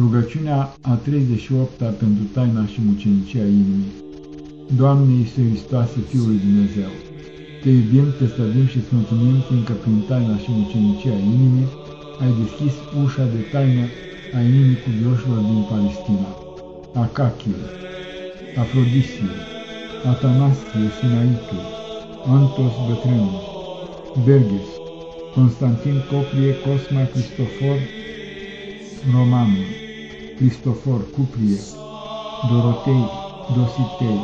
Rugăciunea a 38-a pentru taina și mucenicia inimii. Doamne Iisuse Hristoase, Fiul lui Dumnezeu, Te iubim, Te stăvim și îți mulțumim, fiindcă prin taina și mucenicia inimii ai deschis ușa de taină a inimii cuvioșilor din Palestina, Acachie, Afrodisie, Atanasie, Sinaitu, Antos Bătrânul, Berges, Constantin Coprie, Cosma, Cristofor, Romanul, Cristofor, Cuprie, Dorotei, Dositei,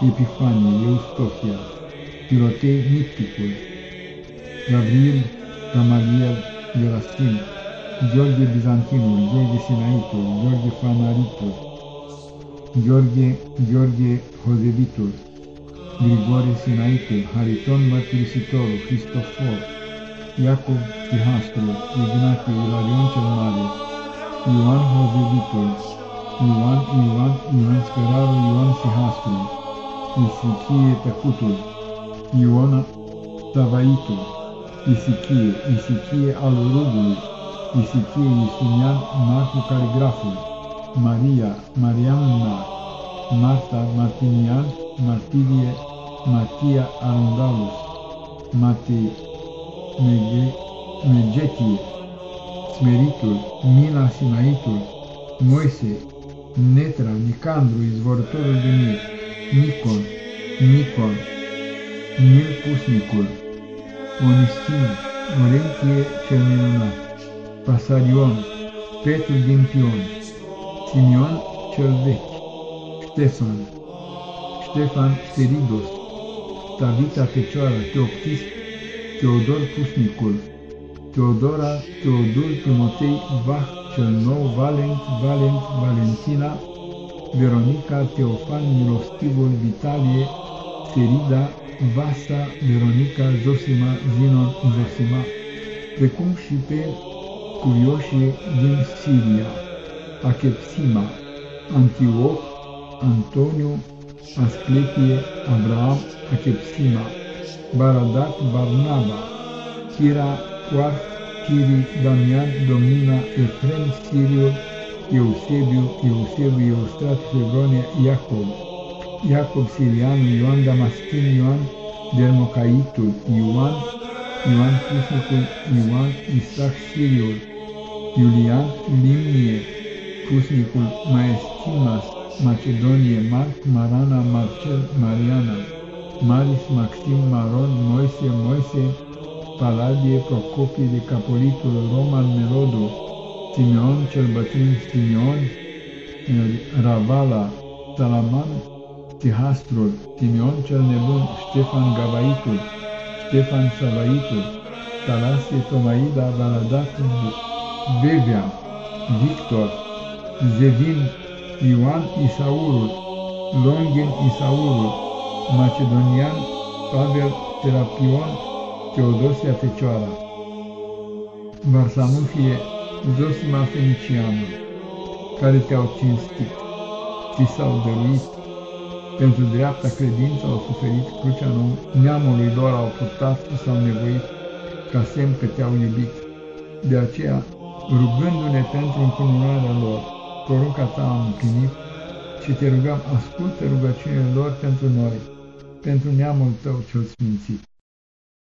Epifanie, Eustofia, Pirotei, Nicticul, Gabriel, Gamaliel, Gerasim, Gheorghe Bizantinul, Gheorghe Sinaitul, Gheorghe Fanaritul, Gheorghe, Gheorghe Hozebitul, Grigore Sinaitul, Hariton Mărturisitorul, Cristofor, Iacob Tihastru, Ignatie, Ilarion cel Mare, Ioan Hozebitul, Ioan, Ioan, Ioan Scăraru, Ioan Sihastru, Isichie Tăcutul, Iona Tavaitul, Isichie, Isichie al Rugului, Isichie Isunian, Marcu Caligraful, Maria, Marian Nar, Marta Martinian, Martirie, Matia Arundalus, Matei Megetie, Smeritul, Mina Sinaitul, Moise, Netra, Nicandru, izvorătorul de mir, Nicon, Nicon, Nil Pusnicul, Onisim, Orentie cel minunat, Pasarion, Petru din Pion, Simion cel vechi, Ștefan, Ștefan Seridos, Tavita Fecioara, Teoptist, Teodor Pusnicul, Teodora, Teodul, Timotei, Vah, cel nou, Valent, Valent, Valentina, Veronica, Teofan, Milostivul, Vitalie, Serida, Vasa, Veronica, Zosima, Zinon, Zosima, precum și pe curioșii din Siria, Achepsima, Antioch, Antoniu, Asclepie, Abraham, Achepsima, Baradat, Barnaba, Chira, Coarf, Chiri, Damian, Domina, Efrem, Siriu, Eusebiu, Eusebiu, Eustrat, Febronia, Iacob, Iacob Sirianu, Ioan Damaschin, Ioan Dermocaitul, Ioan, Ioan Pusnicul, Ioan Isaac Siriul, Iulian Limnie, Pusnicul, Maestimas, Macedonie, Marc, Marana, Marcel, Mariana, Maris, Maxim, Maron, Moise, Moise, Paladie, Procopie de Capolitul, Roman, Melodu, Simeon cel bătrân, Simeon, Ravala, Salaman, Tihastrul, Simeon cel nebun, Ștefan Gavaitul, Ștefan Savaitul, Talasie, Tomaida, Valadat, Bevea, Victor, Zevin, Ioan Isaurul, Longin Isaurul, Macedonian, Pavel Terapion, Teodosia Fecioara, Varsanufie, Zosima Feniciană, care te-au cinstit, ți s-au dăruit, pentru dreapta credință au suferit crucea neamului lor au purtat și s-au nevoit, ca semn că te-au iubit. De aceea, rugându-ne pentru încununarea lor, porunca ta am împlinit și te rugăm, ascultă rugăciunile lor pentru noi, pentru neamul tău cel sfințit.